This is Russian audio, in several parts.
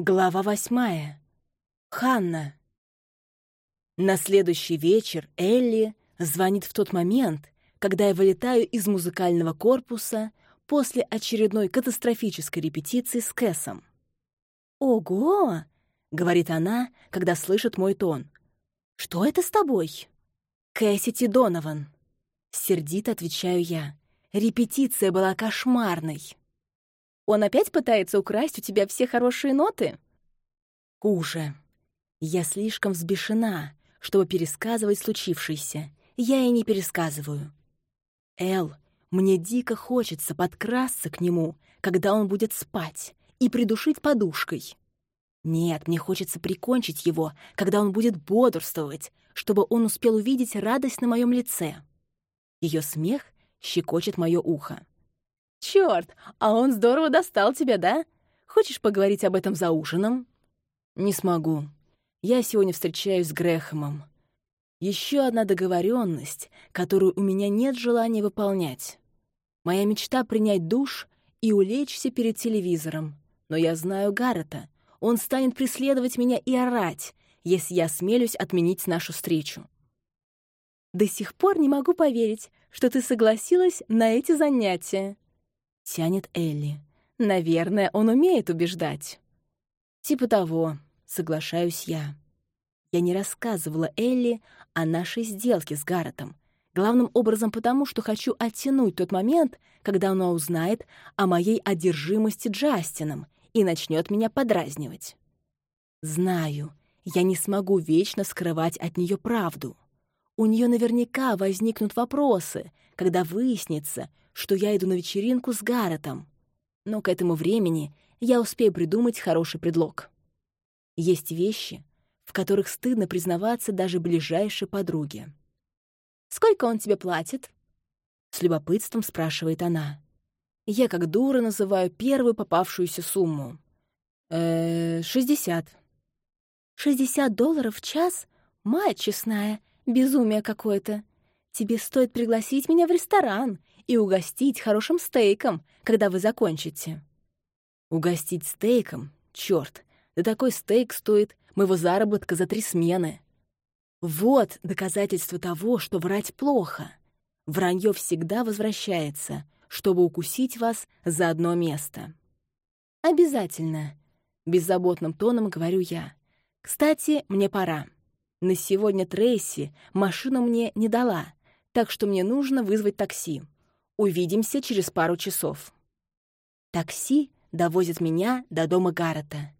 Глава восьмая. Ханна. На следующий вечер Элли звонит в тот момент, когда я вылетаю из музыкального корпуса после очередной катастрофической репетиции с Кэсом. «Ого!» — говорит она, когда слышит мой тон. «Что это с тобой?» «Кэссити Донован». Сердито отвечаю я. Репетиция была кошмарной. Он опять пытается украсть у тебя все хорошие ноты? Хуже. Я слишком взбешена, чтобы пересказывать случившееся. Я и не пересказываю. Эл, мне дико хочется подкрасться к нему, когда он будет спать, и придушить подушкой. Нет, мне хочется прикончить его, когда он будет бодрствовать, чтобы он успел увидеть радость на моем лице. Ее смех щекочет мое ухо. Черт, а он здорово достал тебя, да? Хочешь поговорить об этом за ужином? Не смогу. Я сегодня встречаюсь с Грэхэмом. Еще одна договоренность, которую у меня нет желания выполнять. Моя мечта — принять душ и улечься перед телевизором. Но я знаю Гаррета. Он станет преследовать меня и орать, если я смелюсь отменить нашу встречу. До сих пор не могу поверить, что ты согласилась на эти занятия тянет Элли. Наверное, он умеет убеждать. Типа того, соглашаюсь я. Я не рассказывала Элли о нашей сделке с Гарретом, главным образом потому, что хочу оттянуть тот момент, когда она узнает о моей одержимости Джастином и начнет меня подразнивать. Знаю, я не смогу вечно скрывать от нее правду. У нее наверняка возникнут вопросы, когда выяснится, что я иду на вечеринку с Гарретом. Но к этому времени я успею придумать хороший предлог. Есть вещи, в которых стыдно признаваться даже ближайшей подруге. «Сколько он тебе платит?» С любопытством спрашивает она. Я как дура называю первую попавшуюся сумму. шестьдесят. «Шестьдесят долларов в час? Мать честная, безумие какое-то. Тебе стоит пригласить меня в ресторан и угостить хорошим стейком, когда вы закончите». «Угостить стейком? Чёрт, да такой стейк стоит моего заработка за три смены». Вот доказательство того, что врать плохо. Вранье всегда возвращается, чтобы укусить вас за одно место. «Обязательно», — беззаботным тоном говорю я. «Кстати, мне пора. На сегодня Трейси машину мне не дала, так что мне нужно вызвать такси. Увидимся через пару часов. Такси довозит меня до дома Гаррета,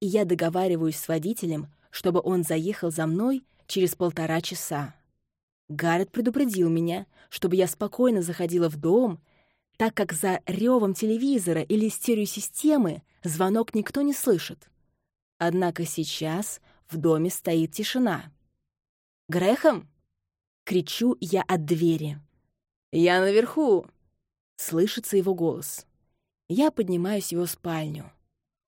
и я договариваюсь с водителем, чтобы он заехал за мной через полтора часа. Гаррет предупредил меня, чтобы я спокойно заходила в дом, так как за ревом телевизора или стереосистемы звонок никто не слышит. Однако сейчас в доме стоит тишина. «Грехом?» — кричу я от двери. «Я наверху!» — слышится его голос. Я поднимаюсь в его спальню.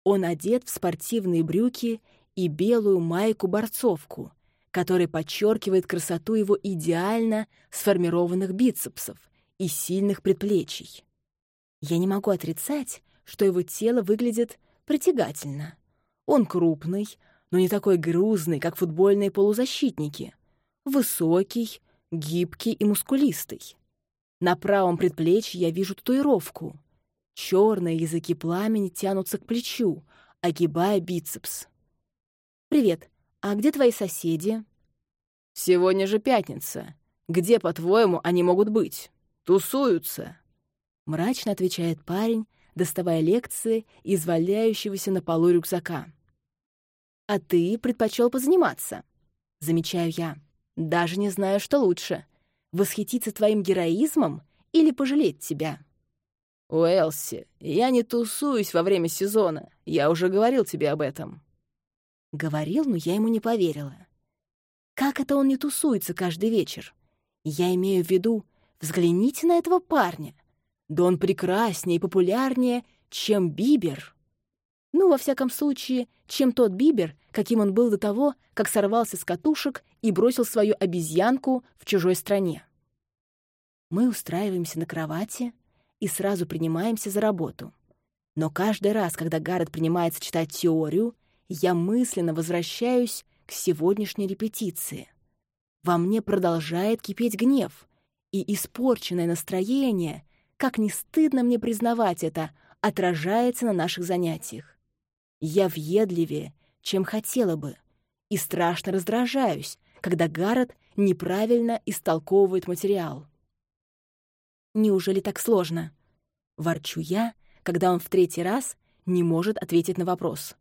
Он одет в спортивные брюки и белую майку-борцовку, которая подчеркивает красоту его идеально сформированных бицепсов и сильных предплечий. Я не могу отрицать, что его тело выглядит притягательно. Он крупный, но не такой грузный, как футбольные полузащитники. Высокий, гибкий и мускулистый. На правом предплечье я вижу татуировку. Черные языки пламени тянутся к плечу, огибая бицепс. «Привет, а где твои соседи?» «Сегодня же пятница. Где, по-твоему, они могут быть? Тусуются!» Мрачно отвечает парень, доставая лекции из валяющегося на полу рюкзака. «А ты предпочел позаниматься?» Замечаю я. «Даже не знаю, что лучше Восхититься твоим героизмом или пожалеть тебя?» «Уэлси, я не тусуюсь во время сезона. Я уже говорил тебе об этом». Говорил, но я ему не поверила. Как это он не тусуется каждый вечер? Я имею в виду, взгляните на этого парня. Да он прекраснее и популярнее, чем Бибер. Ну, во всяком случае, чем тот Бибер, каким он был до того, как сорвался с катушек и бросил свою обезьянку в чужой стране. Мы устраиваемся на кровати и сразу принимаемся за работу. Но каждый раз, когда Гаррет принимается читать теорию, я мысленно возвращаюсь к сегодняшней репетиции. Во мне продолжает кипеть гнев, и испорченное настроение, как не стыдно мне признавать это, отражается на наших занятиях. Я въедливее, чем хотела бы, и страшно раздражаюсь, когда Гаррет неправильно истолковывает материал. Неужели так сложно? Ворчу я, когда он в третий раз не может ответить на вопрос.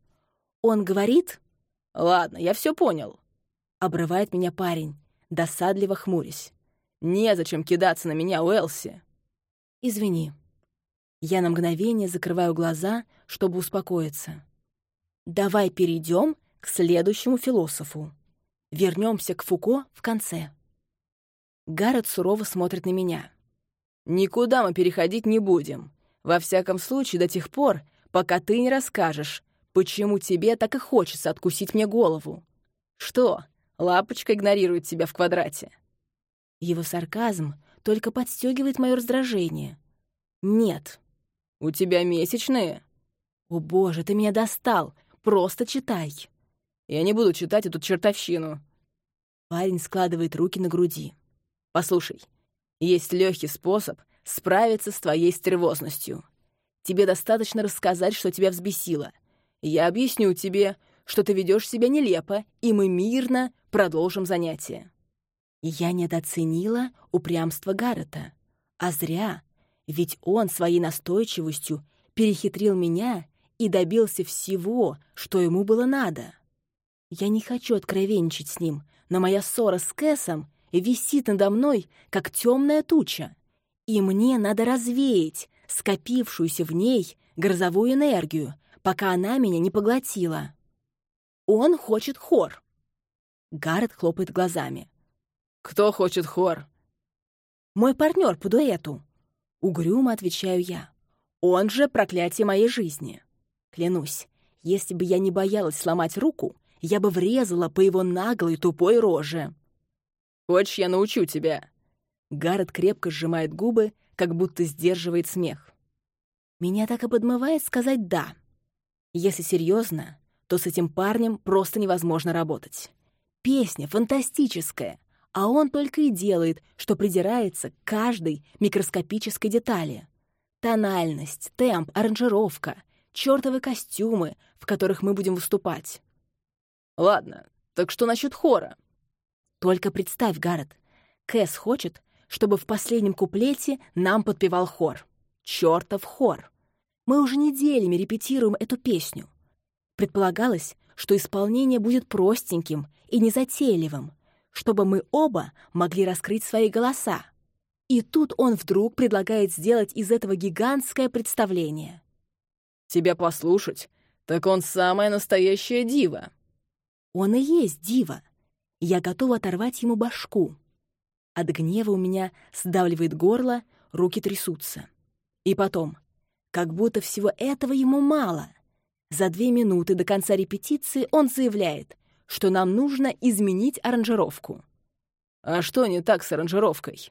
Он говорит... «Ладно, я все понял», — обрывает меня парень, досадливо хмурясь. «Незачем кидаться на меня, Уэлси». «Извини». Я на мгновение закрываю глаза, чтобы успокоиться. «Давай перейдем к следующему философу. Вернемся к Фуко в конце». Гаррет сурово смотрит на меня. «Никуда мы переходить не будем. Во всяком случае, до тех пор, пока ты не расскажешь, почему тебе так и хочется откусить мне голову. Что, лапочка игнорирует тебя в квадрате?» Его сарказм только подстегивает мое раздражение. «Нет». «У тебя месячные?» «О боже, ты меня достал! Просто читай!» «Я не буду читать эту чертовщину!» Парень складывает руки на груди. «Послушай, есть легкий способ справиться с твоей стервозностью. Тебе достаточно рассказать, что тебя взбесило. Я объясню тебе, что ты ведешь себя нелепо, и мы мирно продолжим занятие». Я недооценила упрямство Гаррета. А зря, ведь он своей настойчивостью перехитрил меня и добился всего, что ему было надо. Я не хочу откровенничать с ним, но моя ссора с Кэсом висит надо мной, как темная туча, и мне надо развеять скопившуюся в ней грозовую энергию, пока она меня не поглотила. Он хочет хор. Гаррет хлопает глазами. «Кто хочет хор?» «Мой партнер по дуэту», — угрюмо отвечаю я. «Он же проклятие моей жизни. Клянусь, если бы я не боялась сломать руку, я бы врезала по его наглой тупой роже». «Хочешь, я научу тебя?» Гаррет крепко сжимает губы, как будто сдерживает смех. Меня так и подмывает сказать «да». Если серьезно, то с этим парнем просто невозможно работать. Песня фантастическая, а он только и делает, что придирается к каждой микроскопической детали. Тональность, темп, аранжировка, чертовы костюмы, в которых мы будем выступать. Ладно, так что насчет хора? Только представь, Гаррет, Кэс хочет, чтобы в последнем куплете нам подпевал хор. Чертов хор! Мы уже неделями репетируем эту песню. Предполагалось, что исполнение будет простеньким и незатейливым, чтобы мы оба могли раскрыть свои голоса. И тут он вдруг предлагает сделать из этого гигантское представление. «Тебя послушать? Так он самая настоящая дива». Он и есть дива. Я готова оторвать ему башку. От гнева у меня сдавливает горло, руки трясутся. И потом, как будто всего этого ему мало. За две минуты до конца репетиции он заявляет, что нам нужно изменить аранжировку. А что не так с аранжировкой?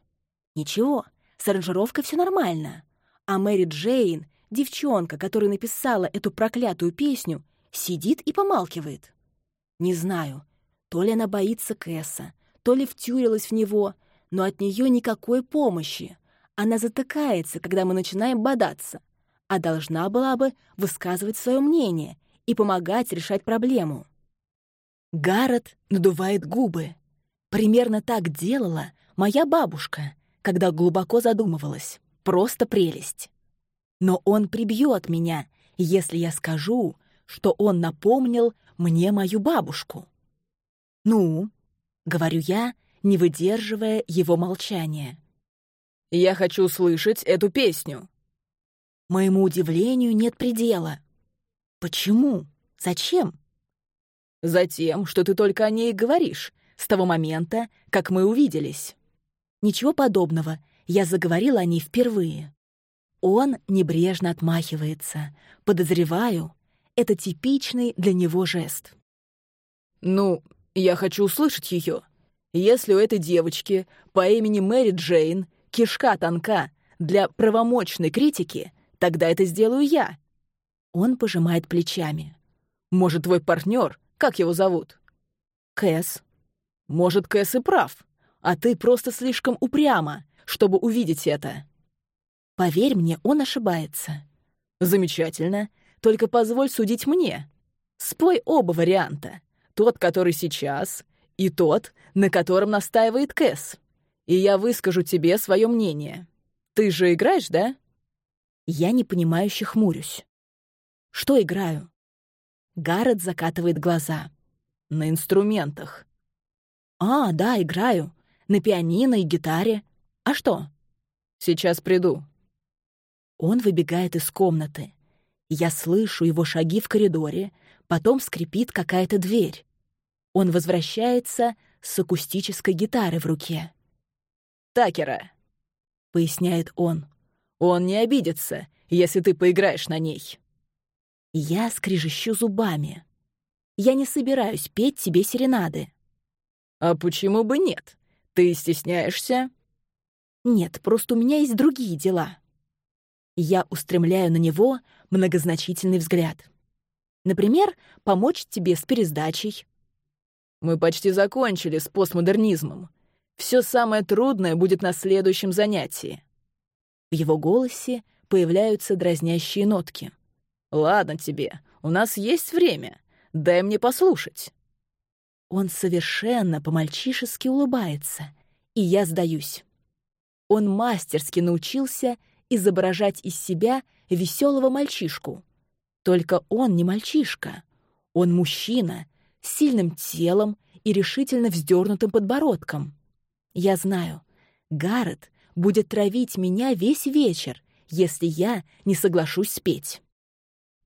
Ничего, с аранжировкой все нормально. А Мэри Джейн, девчонка, которая написала эту проклятую песню, сидит и помалкивает. Не знаю, то ли она боится Кэса, то ли втюрилась в него, но от нее никакой помощи. Она затыкается, когда мы начинаем бодаться, а должна была бы высказывать свое мнение и помогать решать проблему. Гаррет надувает губы. Примерно так делала моя бабушка, когда глубоко задумывалась. Просто прелесть. Но он прибьет меня, если я скажу, что он напомнил мне мою бабушку. «Ну?» — говорю я, не выдерживая его молчания. «Я хочу слышать эту песню». Моему удивлению нет предела. «Почему? Зачем?» Затем, что ты только о ней говоришь, с того момента, как мы увиделись. Ничего подобного, я заговорила о ней впервые. Он небрежно отмахивается. Подозреваю, это типичный для него жест. «Ну, я хочу услышать ее. Если у этой девочки по имени Мэри Джейн кишка тонка для правомочной критики, тогда это сделаю я. Он пожимает плечами. «Может, твой партнер? Как его зовут?» «Кэс». «Может, Кэс и прав, а ты просто слишком упряма, чтобы увидеть это». «Поверь мне, он ошибается». «Замечательно. Только позволь судить мне. Спой оба варианта. Тот, который сейчас, и тот, на котором настаивает Кэс. И я выскажу тебе свое мнение. Ты же играешь, да?» Я непонимающе хмурюсь. «Что играю?» Гаррет закатывает глаза. «На инструментах». «А, да, играю. На пианино и гитаре. А что?» «Сейчас приду». Он выбегает из комнаты. Я слышу его шаги в коридоре, потом скрипит какая-то дверь. Он возвращается с акустической гитарой в руке. «Такера», — поясняет он. «Он не обидится, если ты поиграешь на ней». Я скрежещу зубами. Я не собираюсь петь тебе серенады. «А почему бы нет? Ты стесняешься?» «Нет, просто у меня есть другие дела». Я устремляю на него многозначительный взгляд. Например, помочь тебе с пересдачей. Мы почти закончили с постмодернизмом. Все самое трудное будет на следующем занятии. В его голосе появляются дразнящие нотки. «Ладно тебе, у нас есть время. Дай мне послушать». Он совершенно по-мальчишески улыбается, и я сдаюсь. Он мастерски научился изображать из себя веселого мальчишку. Только он не мальчишка. Он мужчина с сильным телом и решительно вздернутым подбородком. Я знаю, Гаррет будет травить меня весь вечер, если я не соглашусь спеть.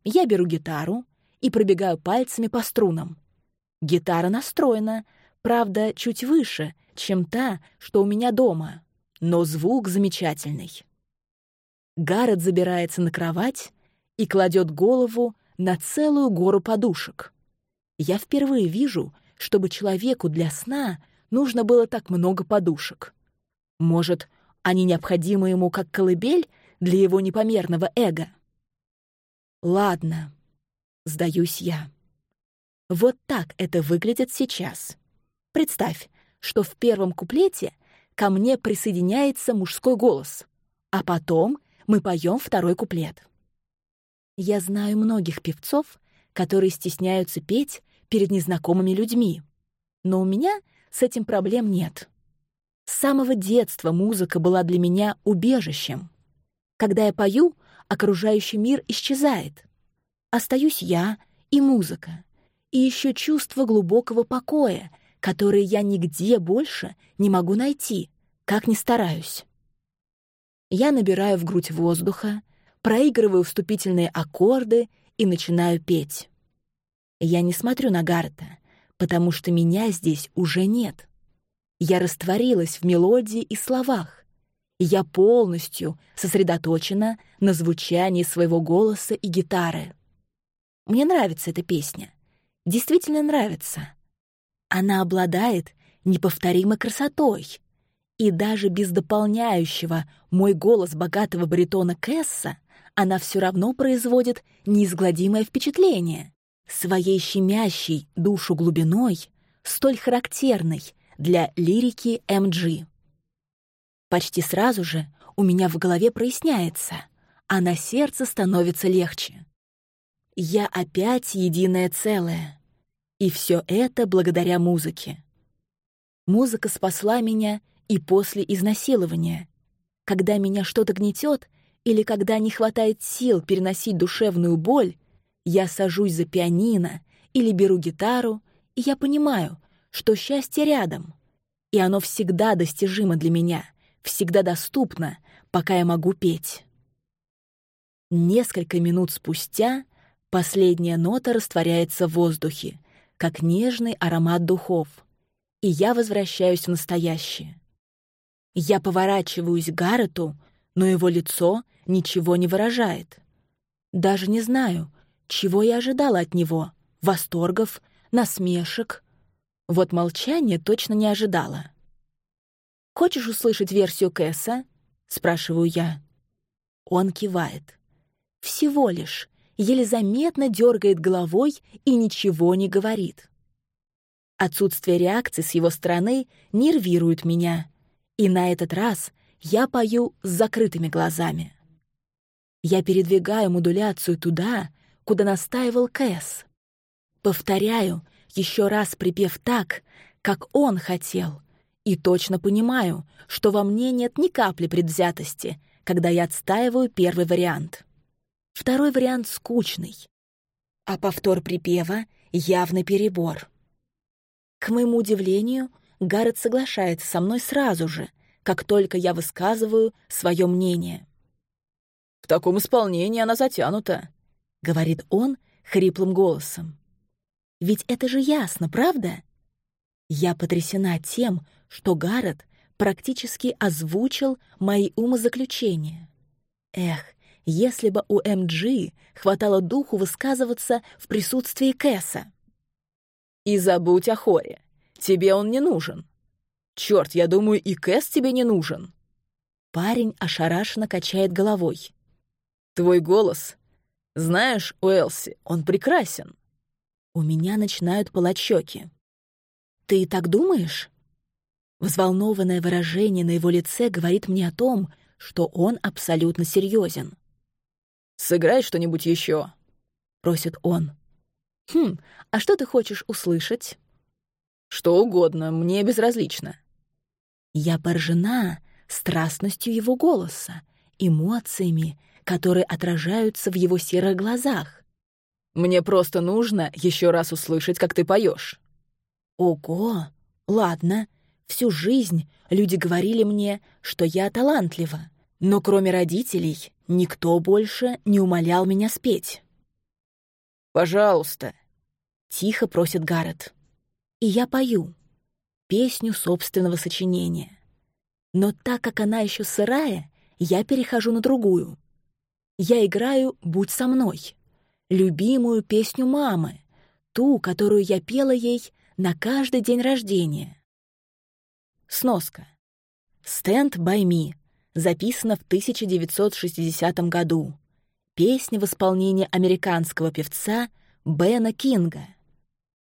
Я беру гитару и пробегаю пальцами по струнам. Гитара настроена, правда, чуть выше, чем та, что у меня дома, но звук замечательный. Гаррет забирается на кровать и кладет голову на целую гору подушек. Я впервые вижу, чтобы человеку для сна нужно было так много подушек. Может, они необходимы ему как колыбель для его непомерного эго? Ладно, сдаюсь я. Вот так это выглядит сейчас. Представь, что в первом куплете ко мне присоединяется мужской голос, а потом мы поем второй куплет. Я знаю многих певцов, которые стесняются петь перед незнакомыми людьми, но у меня с этим проблем нет. С самого детства музыка была для меня убежищем. Когда я пою, окружающий мир исчезает. Остаюсь я и музыка, и еще чувство глубокого покоя, которое я нигде больше не могу найти, как ни стараюсь. Я набираю в грудь воздуха, проигрываю вступительные аккорды и начинаю петь. Я не смотрю на Гарта, потому что меня здесь уже нет. Я растворилась в мелодии и словах. Я полностью сосредоточена на звучании своего голоса и гитары. Мне нравится эта песня. Действительно нравится. Она обладает неповторимой красотой. И даже без дополняющего мой голос богатого баритона Кэсса она все равно производит неизгладимое впечатление своей щемящей душу глубиной, столь характерной для лирики МГ. Почти сразу же у меня в голове проясняется, а на сердце становится легче. Я опять единое целое. И все это благодаря музыке. Музыка спасла меня и после изнасилования. Когда меня что-то гнетет или когда не хватает сил переносить душевную боль, я сажусь за пианино или беру гитару, и я понимаю, что счастье рядом, и оно всегда достижимо для меня, всегда доступно, пока я могу петь. Несколько минут спустя последняя нота растворяется в воздухе, как нежный аромат духов, и я возвращаюсь в настоящее. Я поворачиваюсь к Гаррету, но его лицо ничего не выражает. Даже не знаю, чего я ожидала от него? Восторгов? Насмешек? Вот молчание точно не ожидала. «Хочешь услышать версию Кэса?» — спрашиваю я. Он кивает. Всего лишь, еле заметно дергает головой и ничего не говорит. Отсутствие реакции с его стороны нервирует меня, и на этот раз я пою с закрытыми глазами. Я передвигаю модуляцию туда, куда настаивал Кэс. Повторяю, еще раз припев так, как он хотел, и точно понимаю, что во мне нет ни капли предвзятости, когда я отстаиваю первый вариант. Второй вариант скучный, а повтор припева — явный перебор. К моему удивлению, Гаррет соглашается со мной сразу же, как только я высказываю свое мнение. «В таком исполнении она затянута», — говорит он хриплым голосом. «Ведь это же ясно, правда?» Я потрясена тем, что Гаррет практически озвучил мои умозаключения. Эх, если бы у МГ хватало духу высказываться в присутствии Кэса. «И забудь о Хоре. Тебе он не нужен. Черт, я думаю, и Кэс тебе не нужен». Парень ошарашенно качает головой. «Твой голос. Знаешь, Уэлси, он прекрасен». У меня начинают пылать щеки. «Ты так думаешь?» Взволнованное выражение на его лице говорит мне о том, что он абсолютно серьезен. «Сыграй что-нибудь еще», — просит он. «Хм, а что ты хочешь услышать?» «Что угодно, мне безразлично». Я поражена страстностью его голоса, эмоциями, которые отражаются в его серых глазах. «Мне просто нужно еще раз услышать, как ты поешь. «Ого! Ладно, всю жизнь люди говорили мне, что я талантлива, но кроме родителей никто больше не умолял меня спеть. «Пожалуйста», — тихо просит Гаррет. И я пою песню собственного сочинения. Но так как она еще сырая, я перехожу на другую. Я играю «Будь со мной», любимую песню мамы, ту, которую я пела ей на каждый день рождения. Сноска. «Stand by me» записана в 1960 году. Песня в исполнении американского певца Бена Кинга.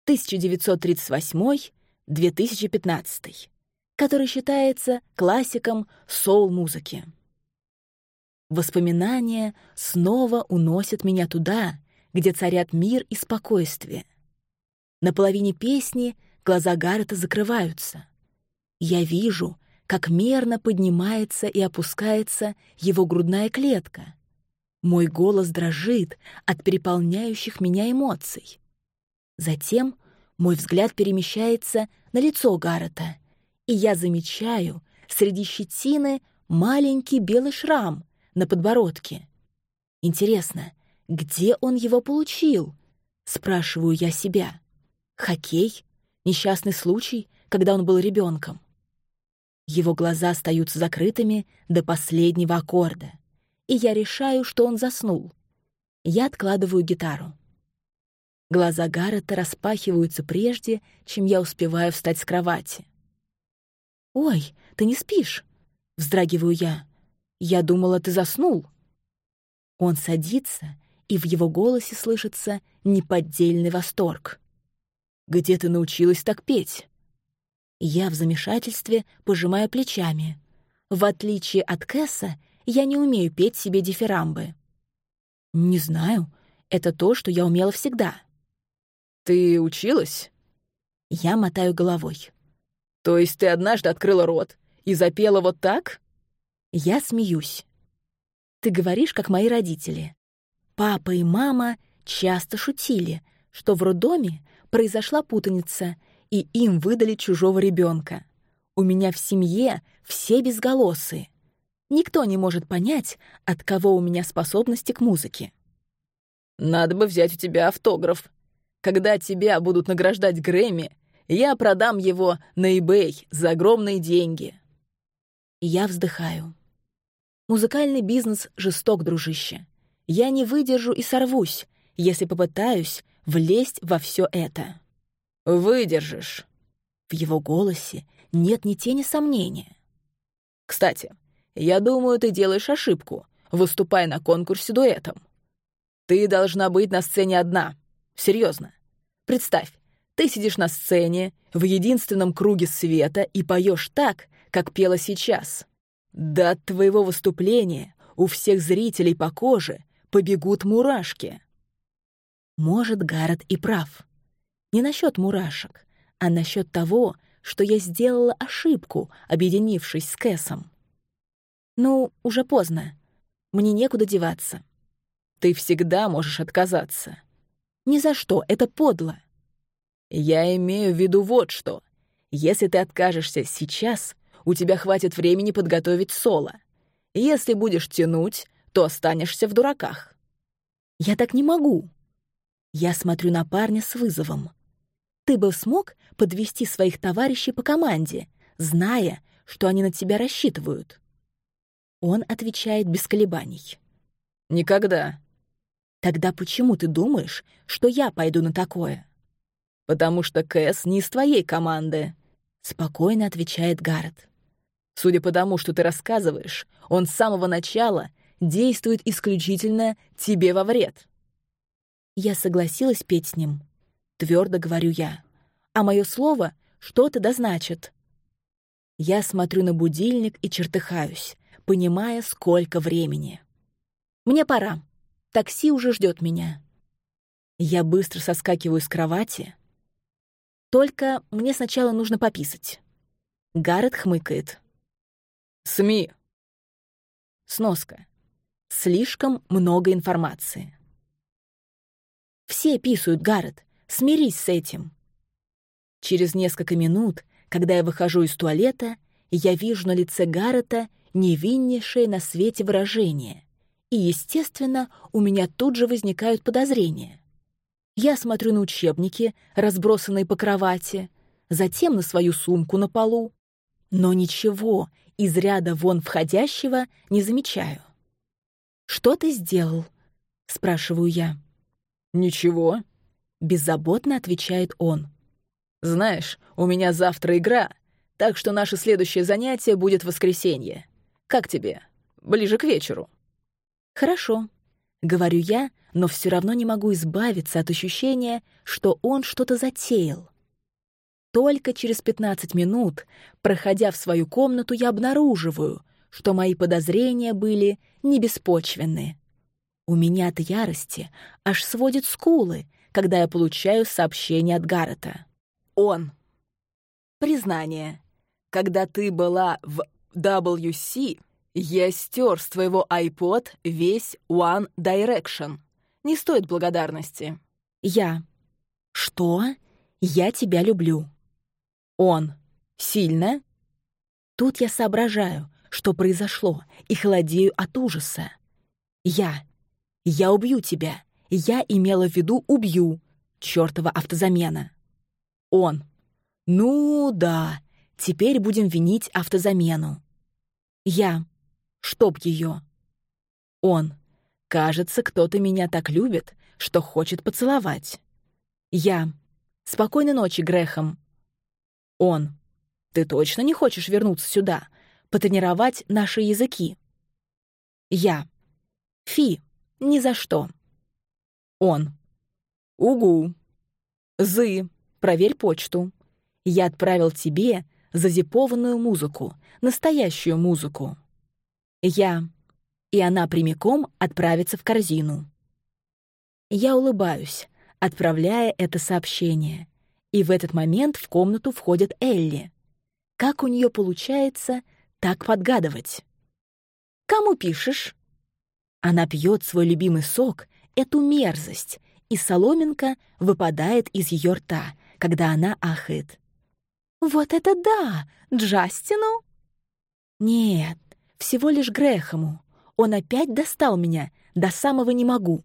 1938-2015, который считается классиком соул-музыки. Воспоминания снова уносят меня туда, где царят мир и спокойствие. На половине песни глаза Гаррета закрываются. Я вижу, как мерно поднимается и опускается его грудная клетка. Мой голос дрожит от переполняющих меня эмоций. Затем мой взгляд перемещается на лицо Гаррета, и я замечаю среди щетины маленький белый шрам на подбородке. Интересно, где он его получил? Спрашиваю я себя. Хоккей? Несчастный случай, когда он был ребенком. Его глаза остаются закрытыми до последнего аккорда, и я решаю, что он заснул. Я откладываю гитару. Глаза Гаррета распахиваются прежде, чем я успеваю встать с кровати. «Ой, ты не спишь?» — вздрагиваю я. «Я думала, ты заснул». Он садится, и в его голосе слышится неподдельный восторг. «Где ты научилась так петь?» Я в замешательстве пожимаю плечами. В отличие от Кэса, я не умею петь себе дифирамбы. Не знаю, это то, что я умела всегда. Ты училась? Я мотаю головой. То есть ты однажды открыла рот и запела вот так? Я смеюсь. Ты говоришь, как мои родители. Папа и мама часто шутили, что в роддоме произошла путаница, и им выдали чужого ребенка. У меня в семье все безголосые. Никто не может понять, от кого у меня способности к музыке. Надо бы взять у тебя автограф. Когда тебя будут награждать Грэмми, я продам его на eBay за огромные деньги. Я вздыхаю. Музыкальный бизнес жесток, дружище. Я не выдержу и сорвусь, если попытаюсь влезть во все это. «Выдержишь». В его голосе нет ни тени сомнения. «Кстати, я думаю, ты делаешь ошибку, выступая на конкурсе дуэтом». Ты должна быть на сцене одна. Серьезно. Представь, ты сидишь на сцене, в единственном круге света и поешь так, как пела сейчас. Да от твоего выступления у всех зрителей по коже побегут мурашки. Может, Гаррет и прав. Не насчет мурашек, а насчет того, что я сделала ошибку, объединившись с Кэсом. Ну, уже поздно. Мне некуда деваться. Ты всегда можешь отказаться. Ни за что, это подло. Я имею в виду вот что. Если ты откажешься сейчас, у тебя хватит времени подготовить соло. Если будешь тянуть, то останешься в дураках. Я так не могу. Я смотрю на парня с вызовом. Ты бы смог подвести своих товарищей по команде, зная, что они на тебя рассчитывают? Он отвечает без колебаний. «Никогда». «Тогда почему ты думаешь, что я пойду на такое?» «Потому что Кэс не из твоей команды», — спокойно отвечает Гаррет. «Судя по тому, что ты рассказываешь, он с самого начала действует исключительно тебе во вред». Я согласилась петь с ним. Твердо говорю я. А мое слово что-то дозначит. Я смотрю на будильник и чертыхаюсь, понимая, сколько времени. Мне пора. Такси уже ждет меня. Я быстро соскакиваю с кровати. Только мне сначала нужно пописать. Гаррет хмыкает. СМИ. Сноска. Слишком много информации. Все писают, Гаррет. Смирись с этим. Через несколько минут, когда я выхожу из туалета, я вижу на лице Гаррета невиннейшее на свете выражение. И, естественно, у меня тут же возникают подозрения. Я смотрю на учебники, разбросанные по кровати, затем на свою сумку на полу. Но ничего из ряда вон входящего не замечаю. «Что ты сделал?» — спрашиваю я. «Ничего», — беззаботно отвечает он. «Знаешь, у меня завтра игра, так что наше следующее занятие будет в воскресенье. Как тебе? Ближе к вечеру». «Хорошо», — говорю я, но все равно не могу избавиться от ощущения, что он что-то затеял. Только через 15 минут, проходя в свою комнату, я обнаруживаю, что мои подозрения были не беспочвенны. У меня от ярости аж сводит скулы, когда я получаю сообщение от Гаррета. Он. Признание. Когда ты была в WC, я стер с твоего iPod весь One Direction. Не стоит благодарности. Я. Что? Я тебя люблю. Он. Сильно? Тут я соображаю, что произошло, и холодею от ужаса. Я. Я убью тебя. Я имела в виду убью. Чёртова автозамена. Он. Ну да, теперь будем винить автозамену. Я. Чтоб ее. Он. Кажется, кто-то меня так любит, что хочет поцеловать. Я. Спокойной ночи, Грехом. Он. Ты точно не хочешь вернуться сюда, потренировать наши языки? Я. Фи, ни за что. Он. Угу. Зы, проверь почту. Я отправил тебе зазипованную музыку, настоящую музыку. Я. И она прямиком отправится в корзину. Я улыбаюсь, отправляя это сообщение. И в этот момент в комнату входит Элли. Как у нее получается так подгадывать? «Кому пишешь?» Она пьет свой любимый сок эту мерзость, и соломинка выпадает из ее рта, когда она ахает. «Вот это да! Джастину?» «Нет, всего лишь Грэхэму. Он опять достал меня, до самого не могу».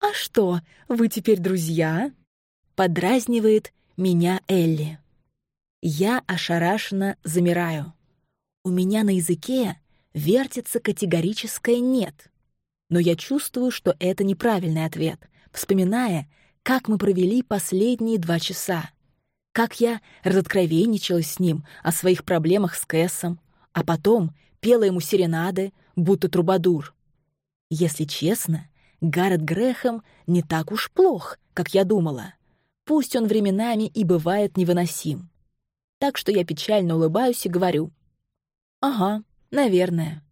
«А что, вы теперь друзья?» Подразнивает меня Элли. Я ошарашенно замираю. У меня на языке вертится категорическое «нет» но я чувствую, что это неправильный ответ, вспоминая, как мы провели последние два часа, как я разоткровенничалась с ним о своих проблемах с Кэссом, а потом пела ему серенады, будто трубадур. Если честно, Гаррет Грэхэм не так уж плох, как я думала. Пусть он временами и бывает невыносим. Так что я печально улыбаюсь и говорю. «Ага, наверное».